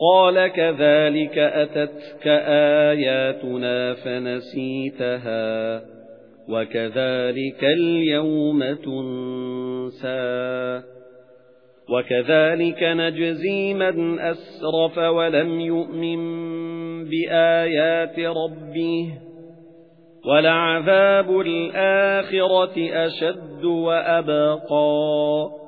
قَالَ كَذَلِكَ أَتَتْكَ آيَاتُنَا فَنَسِيتَهَا وَكَذَلِكَ الْيَوْمَ تُنسَى وَكَذَلِكَ نَجْزِي مَنْ أَسْرَفَ وَلَمْ يُؤْمِنْ بِآيَاتِ رَبِّهِ وَلَعَذَابُ الْآخِرَةِ أَشَدُّ وَأَبْقَى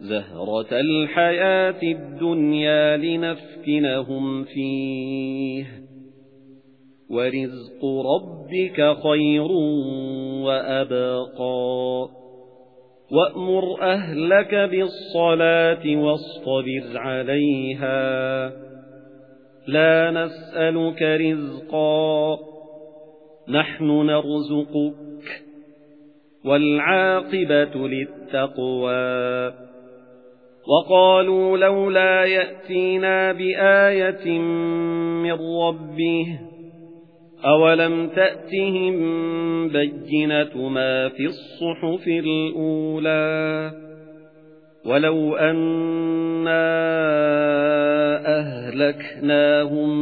زهرة الحياة الدنيا لنفتنهم فيه. ورزق ربك خير وأبقى. وَأْمُرْ أَهْلَكَ بِالصَّلَاةِ وَاصْطَبِرْ عَلَيْهَا. لَا نَسْأَلُكَ رِزْقًا. نَحْنُ نَرْزُقُكَ. وَالْعَاقِبَةُ لِلتَّقْوَى. وَقَالُوا لَوْلَا يَأْتِينَا بِآيَةٍ مِّن رَّبِّهِ أَوَلَمْ تَأْتِهِم بَيِّنَةُ مَا فِي الصُّحُفِ الْأُولَى وَلَوْ أَنَّا أَهْلَكْنَاهُم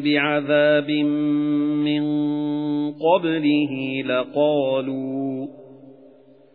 بِعَذَابٍ مِّن قَبْلِهِ لَقَالُوا